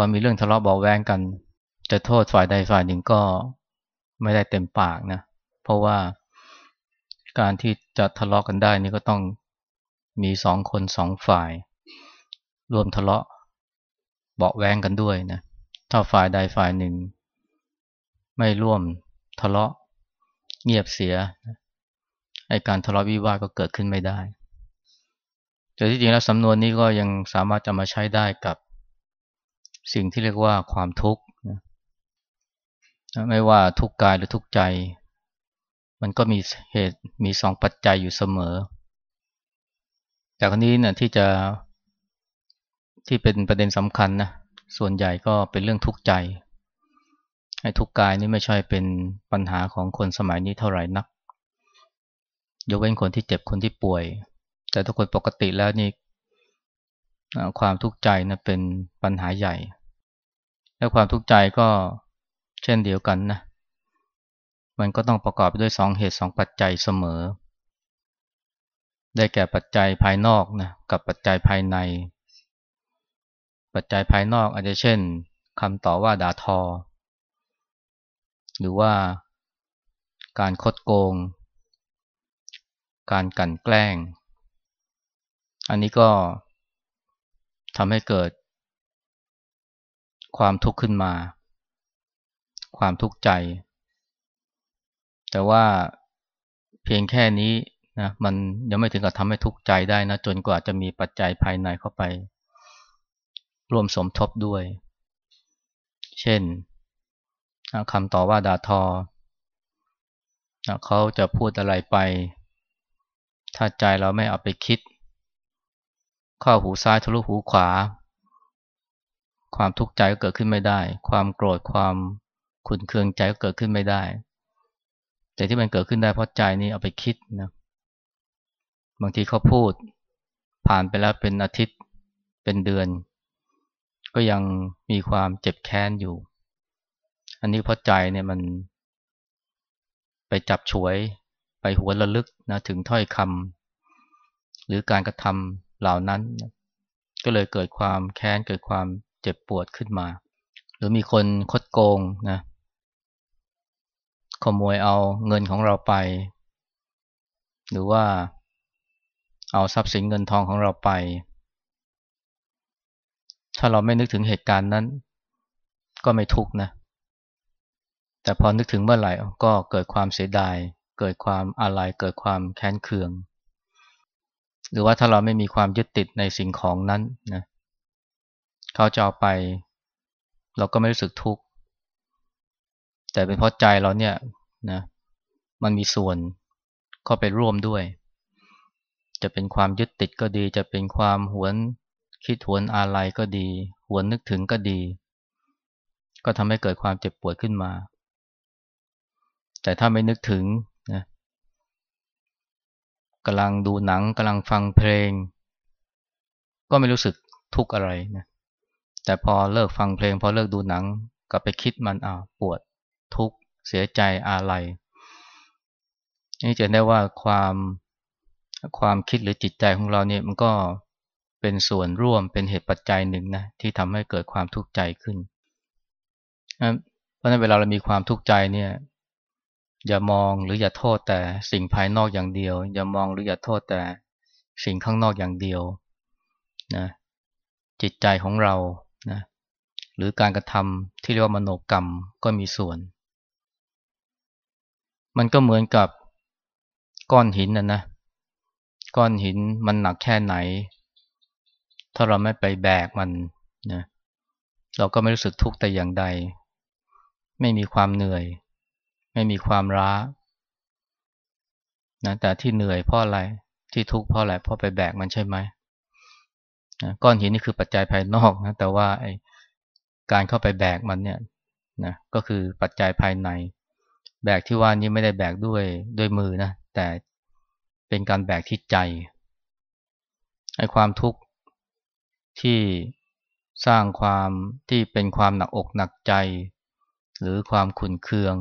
พอมีเรื่องทะเลาะเบาแวงกัน จะโทษฝ่ายใดฝ่ายหนึ่งก็ไม่ได้เต็มปากนะ เพราะว่าการที่จะทะเลาะกันได้นี่ก็ต้องมีสองคนสองฝ่าย รวมทะเลาะเบาแวงกันด้วยนะ ถ้าฝ่ายใดฝ่ายหนึ่ง ไม่ร่วมทะเลาะเงียบเสียไอการทะเลาะวิวาทก็เกิดขึ้นไม่ได้แต่ที่จริงแล้วสำนวนนี้ก็ยังสามารถจะมาใช้ได้กับ สิ่งที่เรียกว่าความทุกข์ไม่ว่าทุกกายหรือทุกใจ มันก็มีเหตุมีสองปัจจัยอยู่เสมอ แต่ครนี้เนี่ยที่จะที่เป็นประเด็นสำคัญนะส่วนใหญ่ก็เป็นเรื่องทุกข์ใจไอ้ทุกข์กายนี่ไม่ใช่เป็นปัญหาของคนสมัยนี้เท่าไหร่นัก ยกเว้นคนที่เจ็บคนที่ป่วย แต่ทุกคนปกติแล้วนี่ความทุกข์ใจนะเป็นปัญหาใหญ่ และความทุกข์ใจก็เช่นเดียวกันนะ มันก็ต้องประกอบด้วยสองเหตุสองปัจจัยเสมอ ได้แก่ปัจจัยภายนอกนะกับปัจจัยภายใน ปัจจัยภายนอกอาจจะเช่นคำต่อว่าด่าทอ หรือว่าการคดโกง การกันแกล้ง อันนี้ก็ทำให้เกิด ความทุกข์ขึ้นมา ความทุกข์ใจ แต่ว่าเพียงแค่นี้นะมันยังไม่ถึงกับทำให้ทุกข์ใจได้นะจนกว่าจะมีปัจจัยภายในเข้าไปร่วมสมทบด้วย เช่นคำต่อว่าด่าทอเขาจะพูดอะไรไป ถ้าใจเราไม่เอาไปคิด เข้าหูซ้ายทะลุหูขวา ความทุกข์ใจก็เกิดขึ้นไม่ได้ ความโกรธความขุนเคืองใจก็เกิดขึ้นไม่ได้ แต่ที่มันเกิดขึ้นได้เพราะใจนี้เอาไปคิดนะบางทีเขาพูด ผ่านไปแล้วเป็นอาทิตย์เป็นเดือน ก็ยังมีความเจ็บแค้นอยู่ อันนี้เพราะใจเนี่ยมัน ไปจับฉวยไปหัวระลึกนะถึงถ้อยคำหรือการกระทำเหล่านั้น ก็เลยเกิดความแค้นเกิดความ เจ็บปวดขึ้นมา หรือมีคนคดโกงนะขโมยเอาเงินของเราไป หรือว่าเอาทรัพย์สินเงินทองของเราไป ถ้าเราไม่นึกถึงเหตุการณ์นั้น ก็ไม่ทุกนะ แต่พอนึกถึงเมื่อไหร่ก็เกิดความเสียดาย เกิดความอาลัยเกิดความแค้นเคือง หรือว่าถ้าเราไม่มีความยึดติดในสิ่งของนั้นนะเขาจะเอาไป เราก็ไม่รู้สึกทุกข์แต่เป็นเพราะใจเราเนี่ยนะมันมีส่วนเข้าไปร่วมด้วย จะเป็นความยึดติดก็ดี จะเป็นความหวนคิดหวนอาลัยก็ดี หวนนึกถึงก็ดี ก็ทำให้เกิดความเจ็บปวดขึ้นมา แต่ถ้าไม่นึกถึงนะกำลังดูหนังกำลังฟังเพลง ก็ไม่รู้สึกทุกข์อะไรนะ แต่พอเลิกฟังเพลง พอเลิกดูหนังกลับไปคิดมันอ่าปวดทุกข์เสียใจอาลัยนี่จะได้ว่าความความคิดหรือจิตใจของเราเนี่ยมันก็เป็นส่วนร่วมเป็นเหตุปัจจัยหนึ่งนะที่ทำให้เกิดความทุกข์ใจขึ้น เพราะนั้นเวลาเรามีความทุกข์ใจเนี่ยอย่ามองหรืออย่าโทษแต่สิ่งภายนอกอย่างเดียว อย่ามองหรืออย่าโทษแต่สิ่งข้างนอกอย่างเดียวนะจิตใจของเรา นะหรือการกระทำที่เรียกว่ามโนกรรมก็มีส่วน มันก็เหมือนกับก้อนหินนะนะ ก้อนหินมันหนักแค่ไหน ถ้าเราไม่ไปแบกมันนะเราก็ไม่รู้สึกทุกข์แต่อย่างใด ไม่มีความเหนื่อย ไม่มีความร้านะแต่ที่เหนื่อยเพราะอะไรที่ทุกข์เพราะอะไรเพราะไปแบกมันใช่ไหม นะก้อนหินนี่คือปัจจัยภายนอกนะแต่ว่าไอการเข้าไปแบกมันเนี่ยนะก็คือปัจจัยภายใน แบกที่ว่านี้ไม่ได้แบกด้วยด้วยมือนะแต่เป็นการแบกที่ใจไอ้ความทุกข์ที่สร้างความที่เป็นความหนักอกหนักใจ หรือความขุ่นเคือง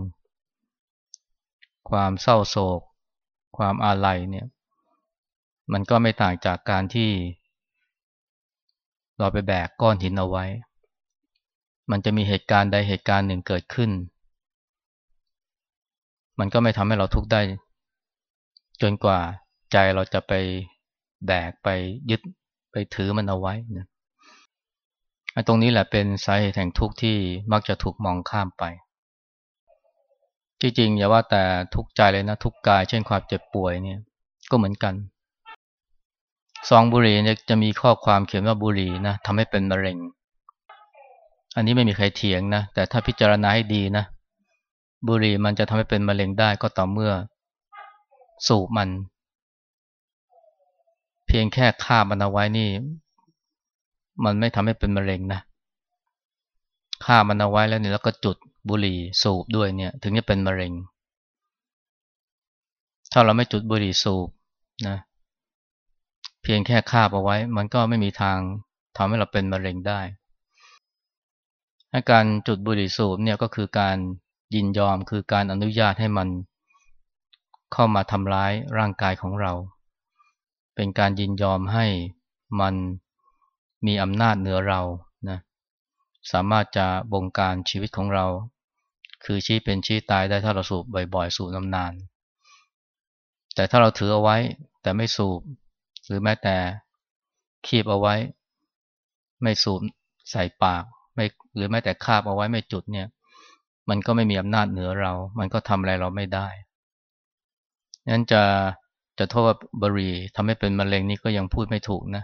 ความเศร้าโศก ความอาลัยเนี่ย มันก็ไม่ต่างจากการที่ เราไปแบกก้อนหินเอาไว้ มันจะมีเหตุการณ์ใดเหตุการณ์หนึ่งเกิดขึ้น มันก็ไม่ทำให้เราทุกข์ได้ จนกว่าใจเราจะไปแบกไปยึดไปถือมันเอาไว้นะตรงนี้แหละเป็นสาเหตุแห่งทุกข์ที่มักจะถูกมองข้ามไป ที่จริงอย่าว่าแต่ทุกข์ใจเลยนะทุกข์กาย เช่นความเจ็บป่วยเนี่ยก็เหมือนกัน ซองบุหรี่เนี่ยจะมีข้อความเขียนว่าบุหรี่นะทำให้เป็นมะเร็ง อันนี้ไม่มีใครเถียงนะ แต่ถ้าพิจารณาให้ดีนะ บุหรี่มันจะทำให้เป็นมะเร็งได้ก็ต่อเมื่อ สูบมัน เพียงแค่ฆ่ามันเอาไว้นี่ มันไม่ทำให้เป็นมะเร็งนะฆ่ามันเอาไว้แล้วเนี่ยแล้วก็จุดบุหรี่สูบด้วยเนี่ย ถึงจะเป็นมะเร็ง ถ้าเราไม่จุดบุหรี่สูบนะเพียงแค่คาบเอาไว้ มันก็ไม่มีทางทำให้เราเป็นมะเร็งได้ การจุดบุหรี่สูบเนี่ยก็คือการยินยอมคือการอนุญาตให้มันเข้ามาทำร้ายร่างกายของเรา เป็นการยินยอมให้มันมีอำนาจเหนือเรานะสามารถจะบงการชีวิตของเรา คือชี้เป็นชี้ตายได้ถ้าเราสูบบ่อยๆ สูบนานๆแต่ถ้าเราถือเอาไว้แต่ไม่สูบ หรือแม้แต่คีบเอาไว้ ไม่สูบใส่ปากไม่หรือแม้แต่คาบเอาไว้ไม่จุดเนี่ย มันก็ไม่มีอำนาจเหนือเรา มันก็ทำอะไรเราไม่ได้นั้นจะจะโทษว่าบุหรี่ทำให้เป็นมะเร็งนี่ก็ยังพูดไม่ถูกนะ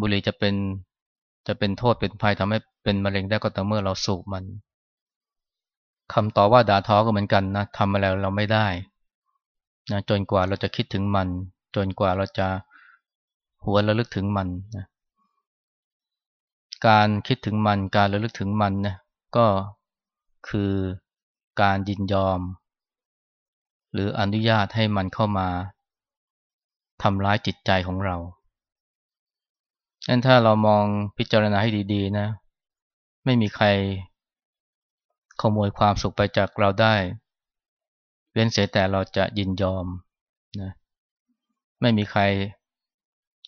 บุหรี่จะเป็นจะเป็นโทษเป็นภัยทำให้เป็นมะเร็งได้ก็ต่อเมื่อเราสูบมันคำต่อว่าด่าท้อก็เหมือนกันนะทำอะไรเราไม่ได้นะจนกว่าเราจะคิดถึงมัน จนกว่าเราจะ หัวระลึกถึงมันนะการคิดถึงมันการระลึกถึงมันนะก็คือการยินยอม หรืออนุญาตให้มันเข้ามาทำร้ายจิตใจของเรางั้นถ้าเรามองพิจารณาให้ดี ๆ นะ ไม่มีใครขโมยความสุขไปจากเราได้ เว้นเสียแต่เราจะยินยอมนะไม่มีใคร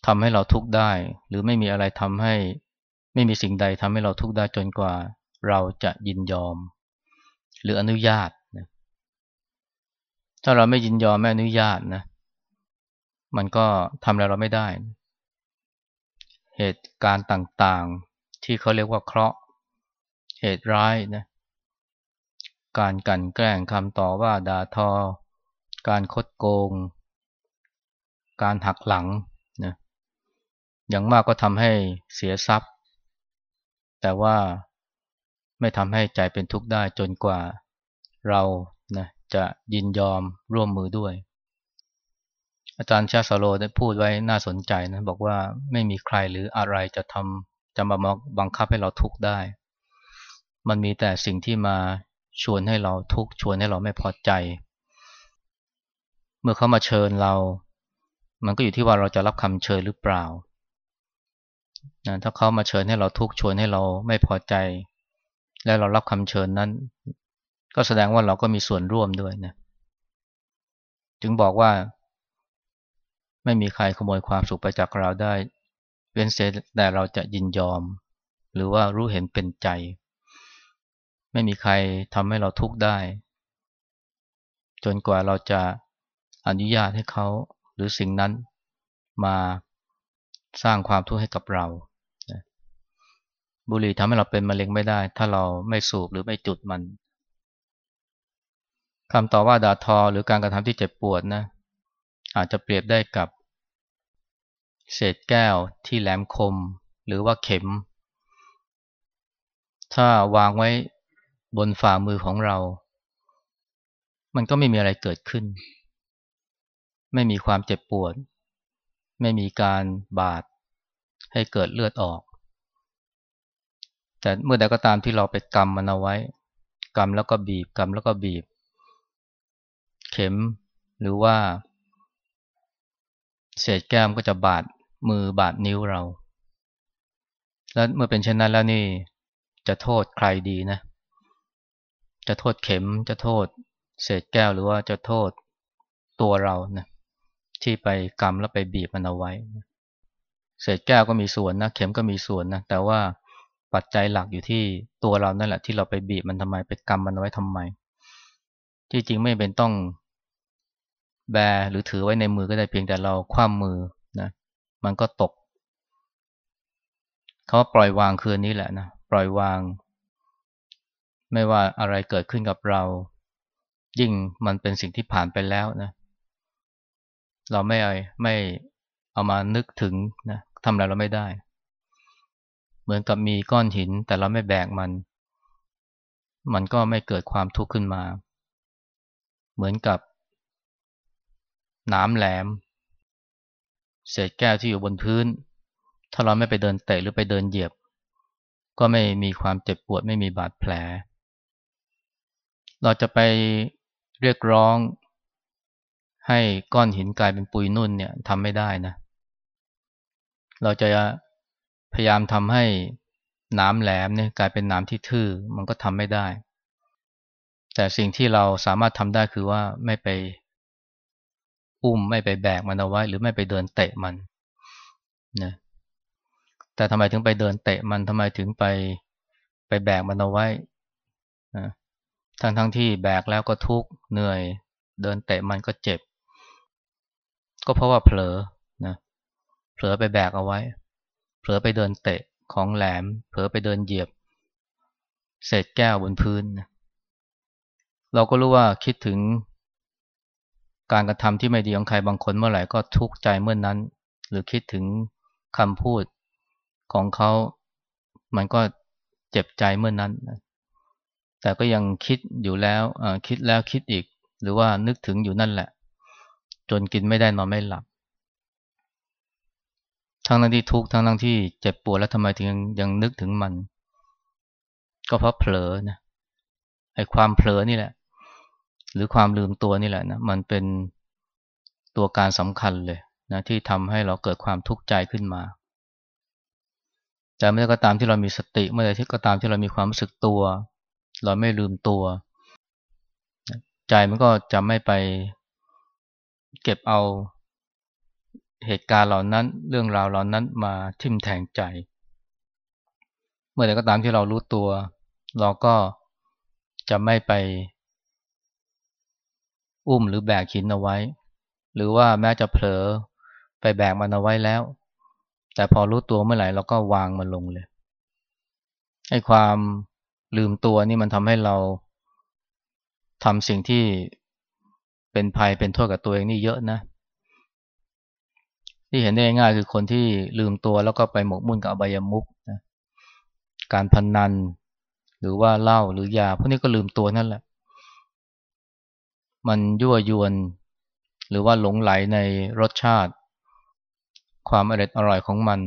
ทำให้เราทุกข์ได้ หรือไม่มีอะไรทำให้ไม่มีสิ่งใดทำให้เราทุกข์ได้จนกว่า เราจะยินยอม หรืออนุญาตนะถ้าเราไม่ยินยอมไม่อนุญาตนะ มันก็ทำอะไรเราไม่ได้ เหตุการณ์ต่างๆ ที่เขาเรียกว่าเคราะห์เหตุร้ายนะ การกันแกล้งคำต่อว่าด่าทอ การคดโกง การหักหลัง อย่างมากก็ทำให้เสียทรัพย์ แต่ว่าไม่ทำให้ใจเป็นทุกข์ได้จนกว่าเรานะจะยินยอมร่วมมือด้วย อาจารย์ชาสโลได้พูดไว้น่าสนใจนะบอกว่าไม่มีใครหรืออะไรจะทำจะมาบังคับให้เราทุกข์ได้ มันมีแต่สิ่งที่มาชวนให้เราทุกข์ชวนให้เราไม่พอใจ เมื่อเขามาเชิญเรา มันก็อยู่ที่ว่าเราจะรับคำเชิญหรือเปล่า นะถ้าเขามาเชิญให้เราทุกข์ชวนให้เราไม่พอใจ และเรารับคำเชิญนั้น ก็แสดงว่าเราก็มีส่วนร่วมด้วยนะจึงบอกว่า ไม่มีใครขโมยความสุขไปจากเราได้เว้นเสียแต่เราจะยินยอม หรือว่ารู้เห็นเป็นใจ ไม่มีใครทำให้เราทุกข์ได้ จนกว่าเราจะอนุญาตให้เขาหรือสิ่งนั้นมา สร้างความทุกข์ให้กับเรา บุหรี่ทำให้เราเป็นมะเร็งไม่ได้ ถ้าเราไม่สูบหรือไม่จุดมันคำต่อว่าด่าทอหรือการกระทำที่เจ็บปวดนะ อาจจะเปรียบได้กับ เศษแก้วที่แหลมคม หรือว่าเข็ม ถ้าวางไว้บนฝ่ามือของเรา มันก็ไม่มีอะไรเกิดขึ้น ไม่มีความเจ็บปวด ไม่มีการบาดให้เกิดเลือดออก แต่เมื่อใดก็ตามที่เราไปกำมันเอาไว้กำแล้วก็บีบกำแล้วก็บีบ เข็มหรือว่า เศษแก้มก็จะบาดมือบาดนิ้วเรา แล้วเมื่อเป็นเช่นนั้นแล้วนี่จะโทษใครดีนะ จะโทษเข็มจะโทษ เศษแก้วหรือว่าจะโทษตัวเรานะ ที่ไปกำแล้วไปบีบมันเอาไว้ เศษแก้วก็มีส่วนนะ เข็มก็มีส่วนนะ แต่ว่าปัจจัยหลักอยู่ที่ตัวเรานั่นแหละที่เราไปบีบมันทำไมไปกำมันไว้ทำไม ที่จริงไม่เป็นต้องแบหรือถือไว้ในมือก็ได้เพียงแต่เราคว่ำมือนะ มันก็ตกเขาปล่อยวางคืนนี้แหละนะปล่อยวาง ไม่ว่าอะไรเกิดขึ้นกับเรา ยิ่งมันเป็นสิ่งที่ผ่านไปแล้วนะเราไม่เอาไม่เอามานึกถึงนะทำอะไรเราไม่ได้ เหมือนกับมีก้อนหิน แต่เราไม่แบกมัน มันก็ไม่เกิดความทุกข์ขึ้นมา เหมือนกับน้ำแหลม เศษแก้วที่อยู่บนพื้น ถ้าเราไม่ไปเดินเตะหรือไปเดินเหยียบ ก็ไม่มีความเจ็บปวดไม่มีบาดแผล เราจะไปเรียกร้อง ให้ก้อนหินกลายเป็นปุยนุ่นเนี่ยทำไม่ได้นะ เราจะพยายามทำให้น้ำแหลมเนี่ยกลายเป็นน้ำที่ทื่อมันก็ทำไม่ได้ แต่สิ่งที่เราสามารถทำได้คือว่าไม่ไปอุ้มไม่ไปแบกมันเอาไว้ หรือไม่ไปเดินเตะมันนะแต่ทำไมถึงไปเดินเตะมันทำไมถึงไปไปแบกมันเอาไว้นะทั้งทั้งที่แบกแล้วก็ทุกข์เหนื่อย เดินเตะมันก็เจ็บ ก็เพราะว่าเผลอนะเผลอไปแบกเอาไว้ เผลอไปเดินเตะของแหลม เผลอไปเดินเหยียบ เศษแก้วบนพื้นนะเราก็รู้ว่าคิดถึงการกระทำที่ไม่ดีของใครบางคนเมื่อไหร่ก็ทุกข์ใจเมื่อนนั้น หรือคิดถึงคำพูดของเขา มันก็เจ็บใจเมื่อนนั้น แต่ก็ยังคิดอยู่แล้วคิดแล้วคิดอีก หรือว่านึกถึงอยู่นั่นแหละ จนกินไม่ได้นอนไม่หลับ ทั้งนั้นที่ทุกข์ทั้งนั้นที่เจ็บปวดแล้วทำไมถึงยังยังนึกถึงมัน ก็เพราะเผลอนะไอ้ความเผลอนี่แหละ หรือความลืมตัวนี่แหละนะมันเป็นตัวการสำคัญเลยนะที่ทำให้เราเกิดความทุกข์ใจขึ้นมา แต่เมื่อก็ตามที่เรามีสติเมื่อใดที่ก็ตามที่เรามีความรู้สึกตัว เราไม่ลืมตัว ใจมันก็จะไม่ไป เก็บเอาเหตุการณ์เหล่านั้นเรื่องราวเหล่านั้นมาทิ่มแทงใจ เมื่อใดก็ตามที่เรารู้ตัว เราก็จะไม่ไป อุ้มหรือแบกหินเอาไว้ หรือว่าแม้จะเผลอไปแบกมันเอาไว้แล้ว แต่พอรู้ตัวเมื่อไหร่เราก็วางมันลงเลยไอ้ความลืมตัวนี่มันทำให้เราทำสิ่งที่ เป็นภัยเป็นโทษกับตัวเองนี่เยอะนะ ที่เห็นได้ง่ายคือคนที่ลืมตัวแล้วก็ไปหมกมุ่นกับอบายมุกนะการพนนัน หรือว่าเหล้าหรือยาพวกนี้ก็ลืมตัวนั่นแหละ มันยั่วยวน หรือว่าหลงไหลในรสชาติ ความอร่อยอร่อยของมัน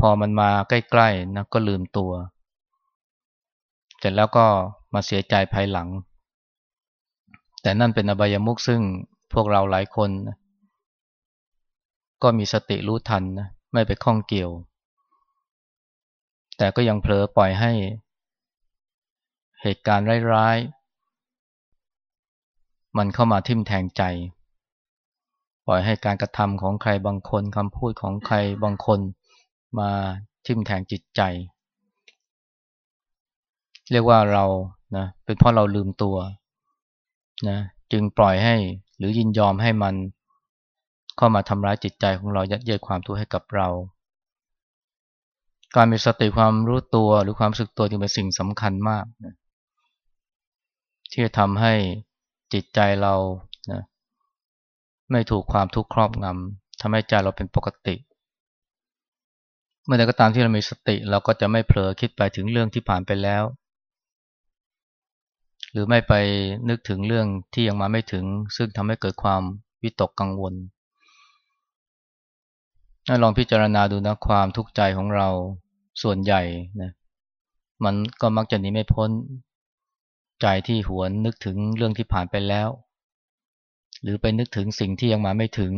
พอมันมาใกล้ๆนะก็ลืมตัว เสร็จแล้วก็มาเสียใจภายหลัง แต่นั่นเป็นอบายมุกซึ่งพวกเราหลายคน ก็มีสติรู้ทันนะไม่ไปข้องเกี่ยว แต่ก็ยังเผลอปล่อยให้เหตุการณ์ร้ายๆ มันเข้ามาทิ่มแทงใจ ปล่อยให้การกระทำของใครบางคนคำพูดของใครบางคนมาทิ่มแทงจิตใจ เรียกว่าเรานะเป็นเพราะเราลืมตัว นะจึงปล่อยให้หรือยินยอมให้มัน เข้ามาทำร้ายจิตใจของเรายัดเยียดความทุกข์ให้กับเรา การมีสติความรู้ตัวหรือความสึกตัวจึงเป็นสิ่งสำคัญมากนะที่จะทำให้จิตใจเรานะไม่ถูกความทุกข์ครอบงำทำให้ใจเราเป็นปกติ เมื่อใดก็ตามที่เรามีสติ เราก็จะไม่เผลอคิดไปถึงเรื่องที่ผ่านไปแล้ว รือไม่ไปนึกถึงเรื่องที่ยังมาไม่ถึง ซึ่งทำให้เกิดความวิตกกังวลลองพิจารณาดูนะความทุกข์ใจของเราส่วนใหญ่นะมันก็มักจะหนีไม่พ้นใจที่หวนนึกถึงเรื่องที่ผ่านไปแล้ว หรือไปนึกถึงสิ่งที่ยังมาไม่ถึง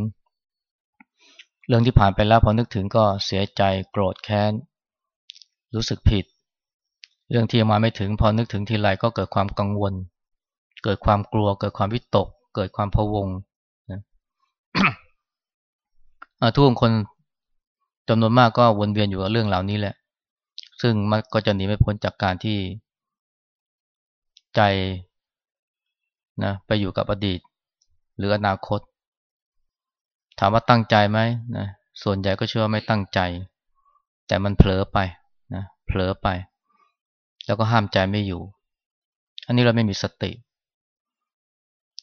เรื่องที่ผ่านไปแล้วพอนึกถึงก็เสียใจโกรธแค้น รู้สึกผิด เรื่องที่ยังมาไม่ถึงพอนึกถึงทีไรก็เกิดความกังวล เกิดความกลัว เกิดความวิตก เกิดความพะวงนะทุกคนจำนวนมากก็วนเวียนอยู่กับเรื่องเหล่านี้แหละ ซึ่งมันก็จะหนีไม่พ้นจากการที่ใจนะไปอยู่กับอดีต หรืออนาคต ถามว่าตั้งใจไหมนะส่วนใหญ่ก็เชื่อว่าไม่ตั้งใจ แต่มันเผลอไปนะเผลอไป แล้วก็ห้ามใจไม่อยู่ อันนี้เราไม่มีสติ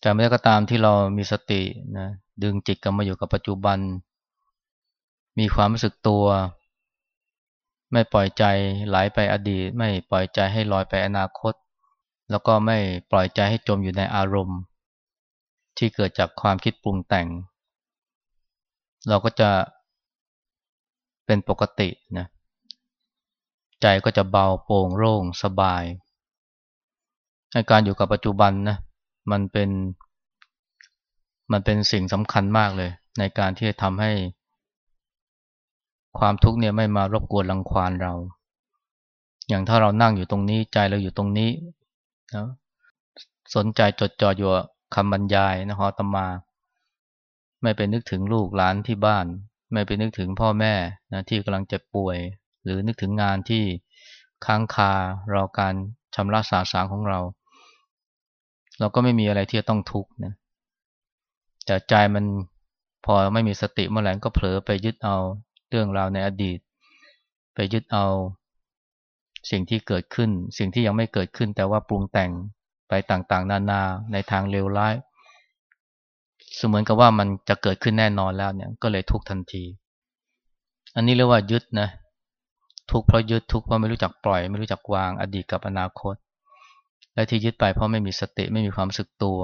แต่เมื่อก็ตามที่เรามีสตินะดึงจิตกลับมาอยู่กับปัจจุบัน มีความรู้สึกตัว ไม่ปล่อยใจไหลไปอดีต ไม่ปล่อยใจให้ลอยไปอนาคต แล้วก็ไม่ปล่อยใจให้จมอยู่ในอารมณ์ ที่เกิดจากความคิดปรุงแต่ง เราก็จะเป็นปกตินะ ใจก็จะเบาโปร่งโล่งสบายในการอยู่กับปัจจุบันนะมันเป็นมันเป็นสิ่งสำคัญมากเลย ในการที่จะทำให้ ความทุกข์เนี่ยไม่มารบกวนรังควานเรา อย่างถ้าเรานั่งอยู่ตรงนี้ใจเราอยู่ตรงนี้นะสนใจจดจ่ออยู่คำบรรยายนะฮะตมา ไม่ไปนึกถึงลูกหลานที่บ้าน ไม่ไปนึกถึงพ่อแม่นะที่กำลังเจ็บป่วย หรือนึกถึงงานที่ค้างคารอการชำระสาสางของเรา เราก็ไม่มีอะไรที่จะต้องทุกข์นะแต่ใจมันพอไม่มีสติเมื่อไหร่ก็เผลอไปยึดเอาเรื่องราวในอดีต ไปยึดเอาสิ่งที่เกิดขึ้น สิ่งที่ยังไม่เกิดขึ้น แต่ว่าปรุงแต่งไปต่างๆ นานาในทางเลวร้ายเสมือนกับว่ามันจะเกิดขึ้นแน่นอนแล้วเนี่ยก็เลยทุกทันที อันนี้เรียกว่ายึดนะ ทุกเพราะยึดทุกเพราะไม่รู้จักปล่อย ไม่รู้จักวางอดีตกับอนาคต และที่ยึดไปเพราะไม่มีสติไม่มีความสึกตัว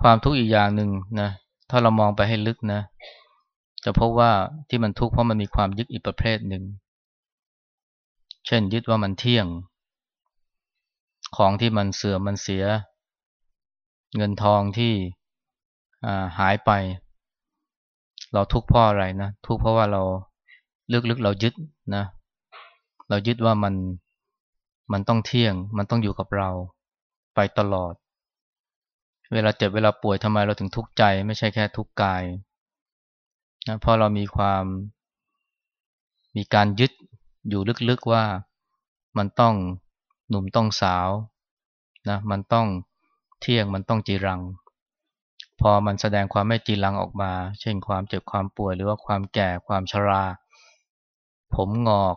ความทุกข์อีกอย่างหนึ่งนะถ้าเรามองไปให้ลึกนะ จะพบว่าที่มันทุกข์เพราะมันมีความยึดอีกประเภทหนึ่ง เช่น ยึดว่ามันเที่ยง ของที่มันเสื่อมมันเสีย เงินทองที่หายไป เราทุกข์เพราะอะไรนะทุกข์เพราะว่าเรา ลึกๆเรายึดนะ เรายึดว่ามันมันต้องเที่ยง มันต้องอยู่กับเราไปตลอด เวลาเจ็บเวลาป่วยทำไมเราถึงทุกข์ใจ ไม่ใช่แค่ทุกข์กายนะเพราะเรามีความมีการยึดอยู่ลึกๆว่ามันต้องหนุ่มต้องสาวนะมันต้องเที่ยงมันต้องจีรัง พอมันแสดงความไม่จีรังออกมา เช่นความเจ็บความป่วยหรือว่าความแก่ความชรา ผมงอก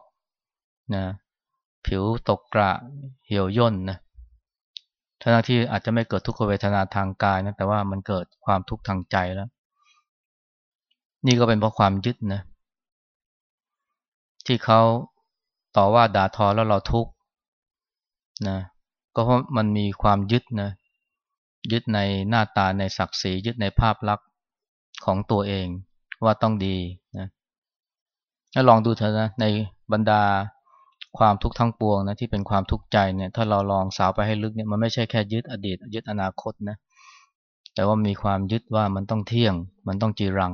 นะผิวตกกระเหี่ยวย่นนะทั้งที่อาจจะไม่เกิดทุกขเวทนาทางกายนะแต่ว่ามันเกิดความทุกข์ทางใจแล้ว นี่ก็เป็นเพราะความยึดนะที่เขาต่อว่าด่าทอแล้วเราทุกข์นะก็เพราะมันมีความยึดนะยึดในหน้าตาในศักดิ์ศรียึดในภาพลักษณ์ของตัวเองว่าต้องดีนะ ล้วลองดูเถอะนะในบรรดาความทุกข์ทั้งปวงนะที่เป็นความทุกข์ใจเนี่ยถ้าเราลองสาวไปให้ลึกเนี่ยมันไม่ใช่แค่ยึดอดีต ยึดอนาคตนะแต่ว่ามีความยึดว่ามันต้องเที่ยง มันต้องจีรัง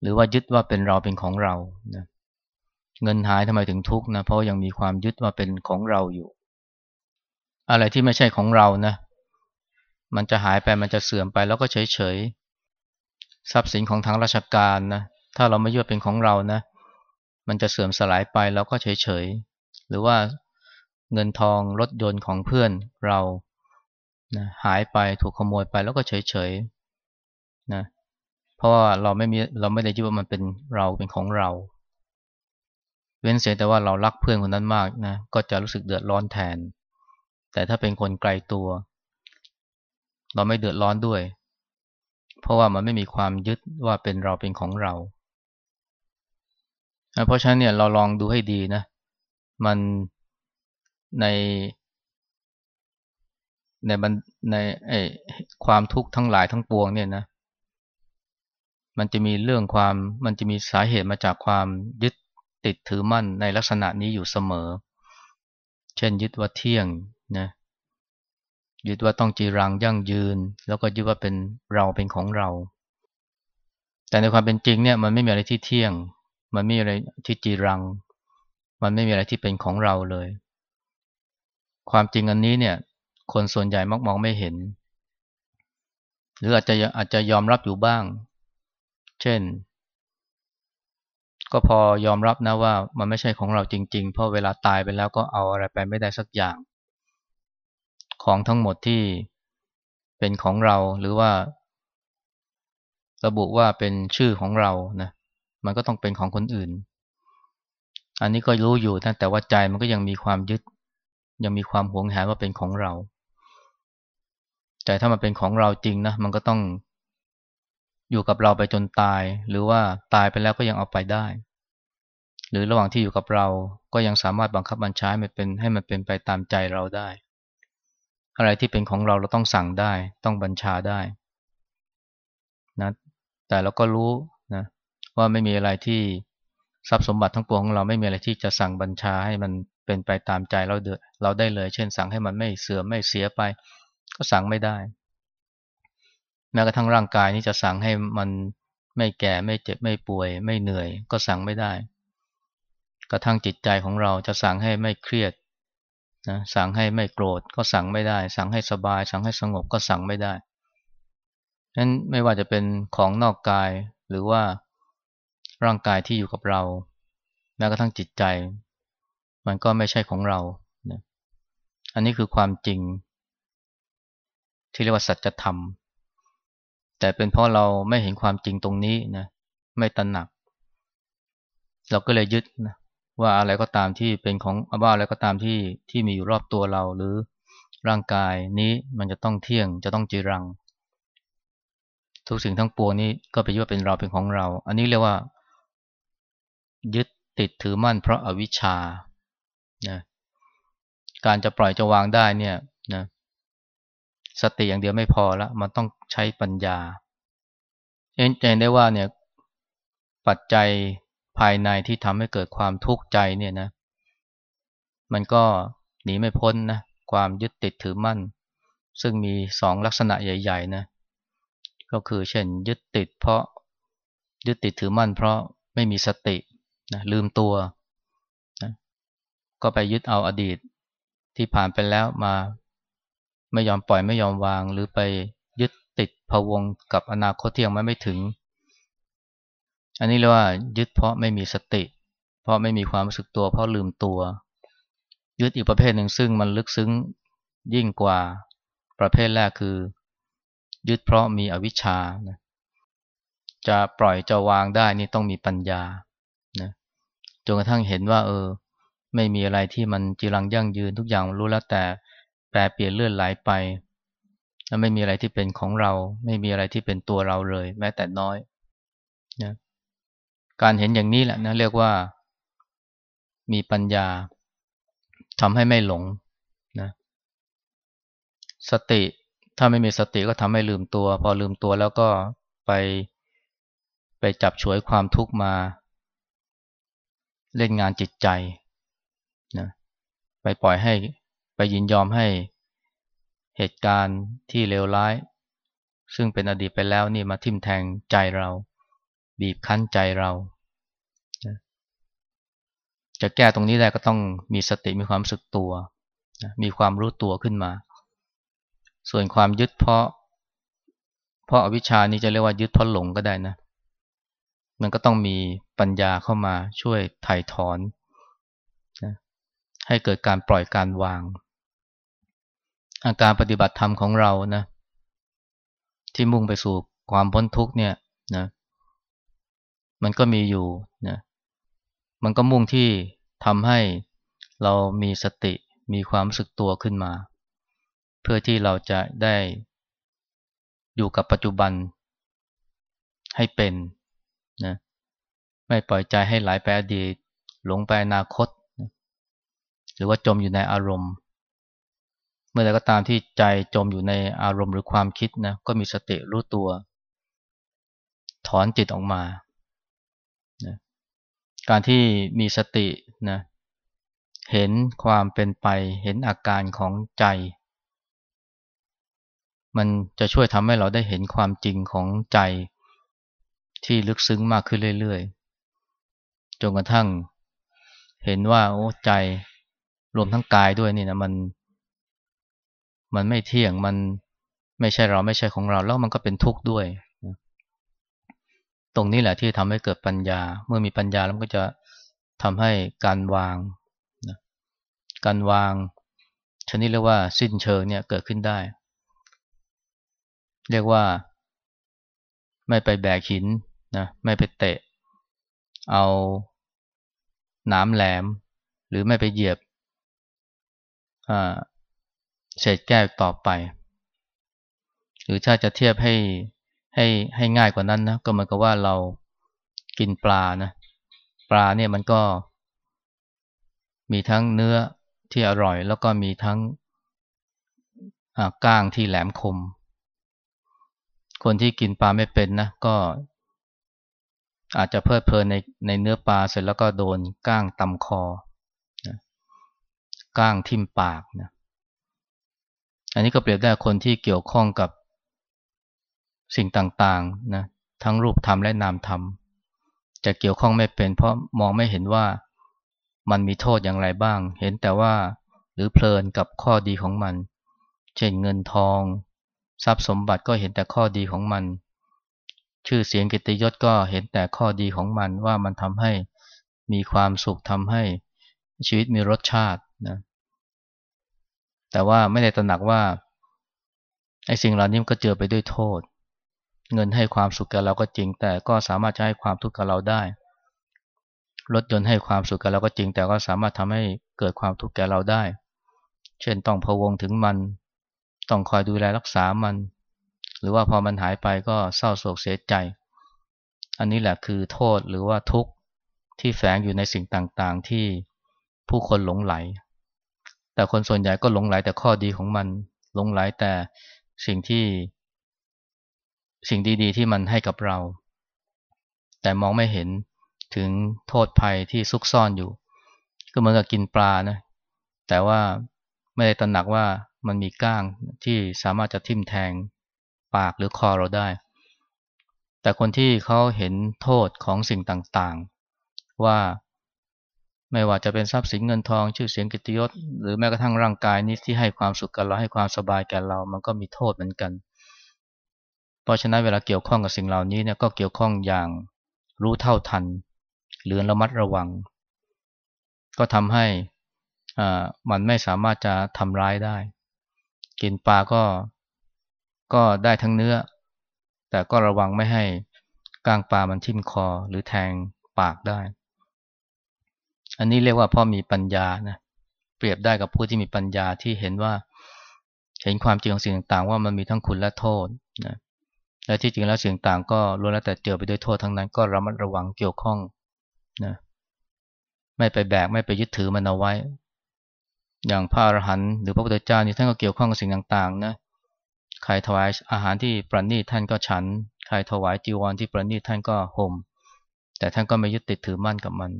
หรือว่ายึดว่าเป็นเราเป็นของเรานะเงินหายทำไมถึงทุกข์นะเพราะยังมีความยึดว่าเป็นของเราอยู่ อะไรที่ไม่ใช่ของเรานะมันจะหายไปมันจะเสื่อมไปแล้วก็เฉยเฉยทรัพย์สินของทางราชการนะ ถ้าเราไม่ยึดเป็นของเรานะ มันจะเสื่อมสลายไปเราก็เฉยๆหรือว่าเงินทองรถยนต์ของเพื่อนเรานะหายไปถูกขโมยไปแล้วก็เฉยๆนะเพราะว่าเราไม่มีเราไม่ได้ยึดว่ามันเป็นเราเป็นของเรา เว้นเสียแต่ว่าเรารักเพื่อนคนนั้นมากนะก็จะรู้สึกเดือดร้อนแทน แต่ถ้าเป็นคนไกลตัว เราไม่เดือดร้อนด้วย เพราะว่ามันไม่มีความยึดว่าเป็นเราเป็นของเรา เพราะฉะนั้นเนี่ยเราลองดูให้ดีนะ มันในในบในไอความทุกข์ทั้งหลายทั้งปวงเนี่ยนะ มันจะมีเรื่องความมันจะมีสาเหตุมาจากความยึดติดถือมั่นในลักษณะนี้อยู่เสมอ เช่นยึดว่าเที่ยงนะยึดว่าต้องจีรังยั่งยืน แล้วก็ยึดว่าเป็นเราเป็นของเรา แต่ในความเป็นจริงเนี่ยมันไม่มีอะไรที่เที่ยง มันไม่มีอะไรที่จีรัง มันไม่มีอะไรที่เป็นของเราเลย ความจริงอันนี้เนี่ย คนส่วนใหญ่มักมองไม่เห็น หรืออาจจะอาจจะยอมรับอยู่บ้าง เช่น ก็พอยอมรับนะว่ามันไม่ใช่ของเราจริง ๆ เพราะเวลาตายไปแล้วก็เอาอะไรไปไม่ได้สักอย่าง ของทั้งหมดที่เป็นของเราหรือว่า ระบุว่าเป็นชื่อของเรานะ มันก็ต้องเป็นของคนอื่น อันนี้ก็รู้อยู่นะแต่ว่าใจมันก็ยังมีความยึด ยังมีความหวงแหนว่าเป็นของเรา แต่ถ้ามันเป็นของเราจริงนะมันก็ต้องอยู่กับเราไปจนตาย หรือว่าตายไปแล้วก็ยังเอาไปได้ หรือระหว่างที่อยู่กับเราก็ยังสามารถบังคับบัญชาให้มันเป็นให้มันเป็นไปตามใจเราได้ อะไรที่เป็นของเราเราต้องสั่งได้ ต้องบัญชาได้นะแต่เราก็รู้ ว่าไม่มีอะไรที่ทรัพย์สมบัติทั้งปวงของเราไม่มีอะไรที่จะสั่งบัญชาให้มันเป็นไปตามใจเราเดเราได้เลย เช่น สั่งให้มันไม่เสื่อมไม่เสียไป ก็สั่งไม่ได้ แม้กระทั่งร่างกายนี้จะสั่งให้มันไม่แก่ไม่เจ็บไม่ป่วย ไม่เหนื่อย ก็สั่งไม่ได้ กระทั่งจิตใจของเราจะสั่งให้ไม่เครียดนะสั่งให้ไม่โกรธก็สั่งไม่ได้ สั่งให้สบาย สั่งให้สงบก็สั่งไม่ได้นั้นไม่ว่าจะเป็นของนอกกายหรือว่า ร่างกายที่อยู่กับเราแม้กระทั่งจิตใจ มันก็ไม่ใช่ของเราอันนี้คือความจริง ที่เรียกว่าสัจธรรม แต่เป็นเพราะเราไม่เห็นความจริงตรงนี้นะไม่ตระหนัก เราก็เลยยึดนะว่าอะไรก็ตามที่เป็นของว่าอะไรก็ตามที่ที่มีอยู่รอบตัวเราหรือร่างกายนี้มันจะต้องเที่ยงจะต้องจีรัง ทุกสิ่งทั้งปวงนี้ก็ไปยึดเป็นเราเป็นของเรา อันนี้เรียกว่า ยึดติดถือมั่นเพราะอาวิชชานะการจะปล่อยจะวางได้เนี่ยนะสติอย่างเดียวไม่พอละมันต้องใช้ปัญญาเห็นใจได้ว่าเนี่ยปัจจัยภายในที่ทำให้เกิดความทุกข์ใจเนี่ยนะ มันก็หนีไม่พ้นนะความยึดติดถือมั่น ซึ่งมีสองลักษณะใหญ่ ๆ นะ ก็คือเช่น ยึดติดเพราะยึดติดถือมั่นเพราะไม่มีสติ นะลืมตัวนะก็ไปยึดเอาอดีตที่ผ่านไปแล้วมาไม่ยอมปล่อยไม่ยอมวาง หรือไปยึดติดพวงกับอนาคตที่ยังไม่ไม่ถึง อันนี้เรียกว่ายึดเพราะไม่มีสติ เพราะไม่มีความรู้สึกตัว เพราะลืมตัว ยึดอีกประเภทหนึ่งซึ่งมันลึกซึ้งยิ่งกว่าประเภทแรกคือ ยึดเพราะมีอวิชชานะจะปล่อยจะวางได้นี่ต้องมีปัญญา จนกระทั่งเห็นว่า เออ ไม่มีอะไรที่มันจีรังยั่งยืนทุกอย่างรู้แล้วแต่แปรเปลี่ยนเลื่อนไหลไปแล้วไม่มีอะไรที่เป็นของเรา ไม่มีอะไรที่เป็นตัวเราเลย แม้แต่น้อยนะการเห็นอย่างนี้แหละนะเรียกว่า มีปัญญาทำให้ไม่หลงนะสติถ้าไม่มีสติก็ทำให้ลืมตัว พอลืมตัวแล้วก็ไปไปจับฉวยความทุกข์มา เล่นงานจิตใจนะไปปล่อยให้ไปยินยอมให้เหตุการณ์ที่เลวร้าย ซึ่งเป็นอดีตไปแล้วนี่มาทิ่มแทงใจเรา บีบคั้นใจเรา จะแก้ตรงนี้ได้ก็ต้องมีสติมีความสึกตัว มีความรู้ตัวขึ้นมา ส่วนความยึดเพราะ เพราะอวิชานี้จะเรียกว่ายึดเพราะหลงก็ได้นะ มันก็ต้องมีปัญญาเข้ามาช่วยถ่ายถอนนะให้เกิดการปล่อยการวาง อาการปฏิบัติธรรมของเรานะที่มุ่งไปสู่ความพ้นทุกเนี่ยนะมันก็มีอยู่นะมันก็มุ่งที่ทำให้เรามีสติมีความสึกตัวขึ้นมา เพื่อที่เราจะได้อยู่กับปัจจุบันให้เป็น นะไม่ปล่อยใจให้ไหลไปอดีต หลงไปอนาคต หรือว่าจมอยู่ในอารมณ์ เมื่อใดก็ตามที่ใจจมอยู่ในอารมณ์หรือความคิดนะก็มีสติรู้ตัว ถอนจิตออกมานะการที่มีสตินะเห็นความเป็นไปเห็นอาการของใจ มันจะช่วยทำให้เราได้เห็นความจริงของใจ ที่ลึกซึ้งมากขึ้นเรื่อยๆ จนกระทั่ง เห็นว่าโอ้ใจรวมทั้งกายด้วยนี่นะมัน มันไม่เที่ยงมันไม่ใช่เราไม่ใช่ของเรา แล้วมันก็เป็นทุกข์ด้วย ตรงนี้แหละที่ทำให้เกิดปัญญา เมื่อมีปัญญาแล้วก็จะทำให้การวางนะการวางชนิดเรียกว่าสิ้นเชิงเนี่ยเกิดขึ้นได้ เรียกว่า ไม่ไปแบกหิน นะไม่ไปเตะ เอาน้ำแหลม หรือไม่ไปเหยียบเศษแก้วต่อไป หรือถ้าจะเทียบให้ให้ให้ง่ายกว่านั้นนะก็เหมือนกับว่าเรากินปลานะปลาเนี่ยมันก็มีทั้งเนื้อที่อร่อย แล้วก็มีทั้งก้างที่แหลมคม คนที่กินปลาไม่เป็นนะก็ อาจจะเพลิดเพลินในในเนื้อปลาเสร็จแล้วก็โดนก้างตำคอนะก้างทิ่มปากนะอันนี้ก็เปรียบได้คนที่เกี่ยวข้องกับสิ่งต่างๆนะทั้งรูปธรรมและนามธรรม จะเกี่ยวข้องไม่เป็น เพราะมองไม่เห็นว่ามันมีโทษอย่างไรบ้าง เห็นแต่ว่าหรือเพลินกับข้อดีของมัน เช่นเงินทอง ทรัพย์สมบัติก็เห็นแต่ข้อดีของมัน ชื่อเสียงกิติยศก็เห็นแต่ข้อดีของมันว่ามันทำให้มีความสุขทำให้ชีวิตมีรสชาตินะแต่ว่าไม่ได้ตระหนักว่าไอ้สิ่งเหล่านี้มันก็เจอไปด้วยโทษ เงินให้ความสุขกับเราก็จริง แต่ก็สามารถจะให้ความทุกข์กับเราได้รถยนต์ให้ความสุขกับเราก็จริง แต่ก็สามารถทำให้เกิดความทุกข์แก่เราได้ เช่นต้องพะวงถึงมัน ต้องคอยดูแลรักษามัน หรือว่าพอมันหายไปก็เศร้าโศกเสียใจ อันนี้แหละคือโทษหรือว่าทุกข์ที่แฝงอยู่ในสิ่งต่างๆ ที่ผู้คนหลงไหล แต่คนส่วนใหญ่ก็หลงไหลแต่ข้อดีของมัน หลงไหลแต่สิ่งที่ สิ่งดีๆ ที่มันให้กับเรา แต่มองไม่เห็นถึงโทษภัยที่ซุกซ่อนอยู่ ก็เหมือนกับกินปลานะ แต่ว่าไม่ได้ตระหนักว่ามันมีก้างที่สามารถจะทิ่มแทง ปากหรือคอเราได้ แต่คนที่เขาเห็นโทษของสิ่งต่างๆ ว่าไม่ว่าจะเป็นทรัพย์สินเงินทองชื่อเสียงกิติยศ หรือแม้กระทั่งร่างกายนี้ที่ให้ความสุขกับเราให้ความสบายแก่เรา มันก็มีโทษเหมือนกัน เพราะฉะนั้นเวลาเกี่ยวข้องกับสิ่งเหล่านี้เนี่ยก็เกี่ยวข้องอย่างรู้เท่าทัน หรือระมัดระวัง ก็ทำให้มันไม่สามารถจะทำร้ายได้ กินปลาก็ ก็ได้ทั้งเนื้อ แต่ก็ระวังไม่ให้ก้างปลามันทิ่มคอหรือแทงปากได้ อันนี้เรียกว่าพ่อมีปัญญานะเปรียบได้กับผู้ที่มีปัญญาที่เห็นว่าเห็นความจริงของสิ่งต่างๆ ว่ามันมีทั้งคุณและโทษนะและที่จริงแล้วสิ่งต่างก็ล้วนแล้วแต่เจอไปด้วยโทษทั้งนั้นก็ระมัดระวังเกี่ยวข้องนะไม่ไปแบกไม่ไปยึดถือมันเอาไว้ อย่างพระอรหันต์หรือพระพุทธเจ้านี่ท่านก็เกี่ยวข้องกับสิ่งต่างๆนะ ใครถวายอาหารที่ประณีตท่านก็ฉัน ใครถวายจีวรที่ประณีตท่านก็ห่ม แต่ท่านก็ไม่ยึดติดถือมั่นกับมัน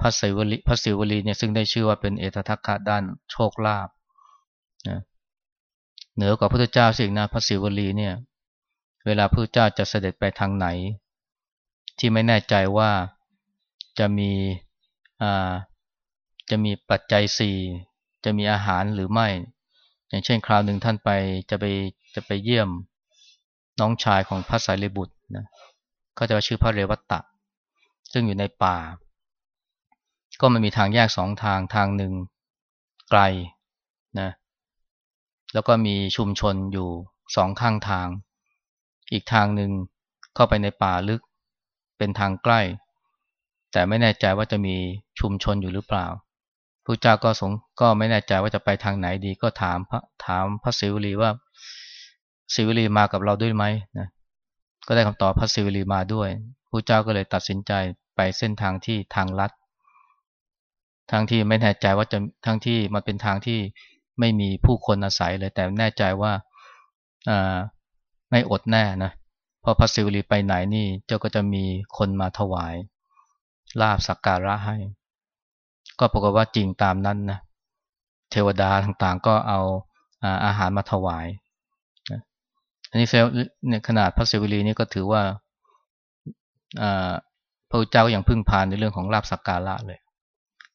พระศิวลีพระศิวลีเนี่ยซึ่งได้ชื่อว่าเป็นเอตทัคคะด้านโชคลาภนะเหนือกว่าพระพุทธเจ้าสิ่งนะพระศิวลีเนี่ย เวลาพระพุทธเจ้าจะเสด็จไปทางไหน ที่ไม่แน่ใจว่าจะมีจะมีปัจจัยสี่จะมีอาหารหรือไม่ อย่างเช่นคราวหนึ่งท่านไปจะไปจะไปเยี่ยมน้องชายของพระสายเลบุตรนะเขาจะชื่อพระเรวัตตะ ซึ่งอยู่ในป่า ก็มันมีทางแยกสองทางทางหนึ่งไกลนะแล้วก็มีชุมชนอยู่สองข้างทาง อีกทางหนึ่งเข้าไปในป่าลึกเป็นทางใกล้ แต่ไม่แน่ใจว่าจะมีชุมชนอยู่หรือเปล่า พระเจ้าก็สงก็ไม่แน่ใจว่าจะไปทางไหนดี ก็ถามพระถามพระศิวลีว่าศิวลีมากับเราด้วยไหมนะก็ได้คำตอบพระศิวลีมาด้วยพระเจ้าก็เลยตัดสินใจไปเส้นทางที่ทางลัดทางที่ไม่แน่ใจว่าจะทางที่มันเป็นทางที่ไม่มีผู้คนอาศัยเลย แต่แน่ใจว่าอ่าไม่อดแน่นะพอพระศิวลีไปไหนนี่เจ้าก็จะมีคนมาถวายลาบสักการะให้ ก็ปรากฏว่าจริงตามนั้นนะเทวดาต่างๆก็เอาอาหารมาถวายอันนี้เซลเนี่ยขนาดพระเสวิลีนี่ก็ถือว่าพระเจ้าอย่างพึ่งพานในเรื่องของลาบสักการะเลย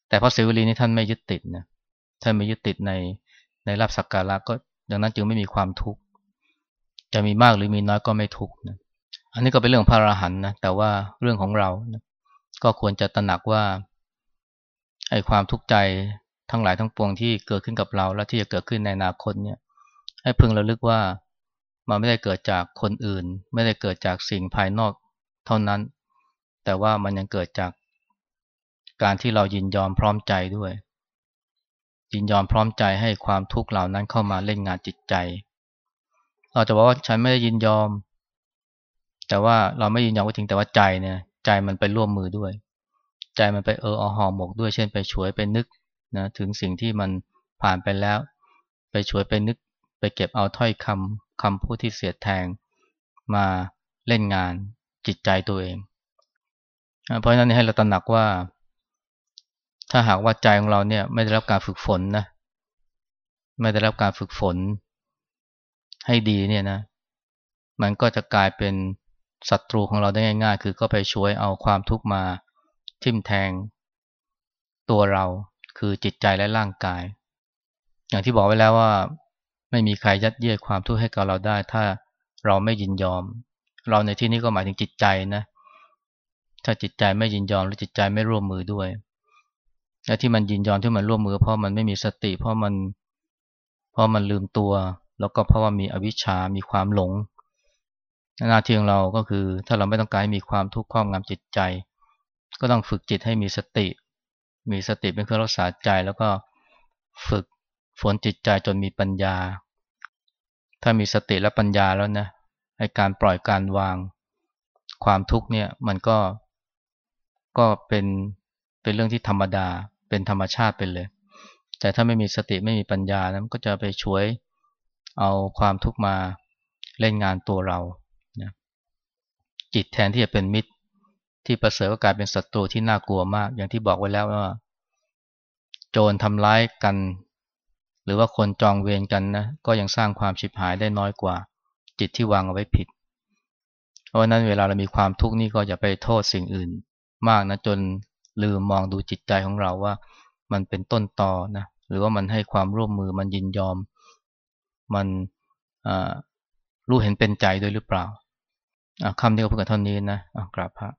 แต่พระเสวิลีนี่ท่านไม่ยึดติดนะท่านไม่ยึดติดในในลาบสักการะก็ดังนั้นจึงไม่มีความทุกข์จะมีมากหรือมีน้อยก็ไม่ทุกข์นะอันนี้ก็เป็นเรื่องพระอรหันต์นะแต่ว่าเรื่องของเรานะก็ควรจะตระหนักว่า ไอ้ความทุกข์ใจทั้งหลายทั้งปวงที่เกิดขึ้นกับเรา และที่จะเกิดขึ้นในอนาคตเนี่ย ให้พึงระลึกว่ามันไม่ได้เกิดจากคนอื่น ไม่ได้เกิดจากสิ่งภายนอกเท่านั้น แต่ว่ามันยังเกิดจากการที่เรายินยอมพร้อมใจด้วย ยินยอมพร้อมใจให้ความทุกข์เหล่านั้นเข้ามาเล่นงานจิตใจ เราจะบอกว่าฉันไม่ได้ยินยอม แต่ว่าเราไม่ยินยอมก็ถึงแต่ว่าใจเนี่ย ใจมันไปร่วมมือด้วย ใจมันไปเอออหอหมกด้วยเช่นไปช่วยไปนึกนะถึงสิ่งที่มันผ่านไปแล้ว ไปช่วยไปนึก ไปเก็บเอาถ้อยคำคำพูดที่เสียดแทง มาเล่นงานจิตใจตัวเอง เพราะฉะนั้นให้เราตระหนักว่า ถ้าหากว่าใจของเราเนี่ยไม่ได้รับการฝึกฝนนะไม่ได้รับการฝึกฝน ให้ดีเนี่ยนะ มันก็จะกลายเป็นศัตรูของเราได้ง่าย ๆ คือก็ไปช่วยเอาความทุกข์มา ทิ่มแทง ตัวเราคือจิตใจและร่างกาย อย่างที่บอกไว้แล้วว่า ไม่มีใครยัดเยียดความทุกข์ให้กับเราได้ ถ้าเราไม่ยินยอม เราในที่นี้ก็หมายถึงจิตใจนะ ถ้าจิตใจไม่ยินยอมหรือจิตใจไม่ร่วมมือด้วยและที่มันยินยอมที่มันร่วมมือ เพราะมันไม่มีสติ เพราะมัน เพราะมันลืมตัว แล้วก็เพราะว่ามีอวิชชา มีความหลงหน้าที่ของเราก็คือ ถ้าเราไม่ต้องการให้มีความทุกข์ครอบงำจิตใจ ก็ต้องฝึกจิตให้มีสติ มีสติเป็นเครื่องรักษาใจแล้วก็ฝึกฝนจิตใจจนมีปัญญา ถ้ามีสติและปัญญาแล้วนะให้การปล่อยการวางความทุกข์เนี่ยมันก็ก็เป็นเป็นเรื่องที่ธรรมดาเป็นธรรมชาติไปเลย แต่ถ้าไม่มีสติไม่มีปัญญานะมันก็จะไปช่วยเอาความทุกข์มาเล่นงานตัวเรานะจิตแทนที่จะเป็นมิตร ที่ประเสริฐก็กลายเป็นศัตรูที่น่ากลัวมาก อย่างที่บอกไว้แล้วว่า โจรทำร้ายกัน หรือว่าคนจองเวรกันนะก็ยังสร้างความฉิบหายได้น้อยกว่า จิตที่วางเอาไว้ผิด เพราะนั้นเวลาเรามีความทุกข์นี่ก็อย่าไปโทษสิ่งอื่น มากนะจนลืมมองดูจิตใจของเราว่า มันเป็นต้นตอนะหรือว่ามันให้ความร่วมมือมันยินยอม มันรู้เห็นเป็นใจด้วยหรือเปล่าคำนี้ก็เพื่อเท่านี้นะกราบพระ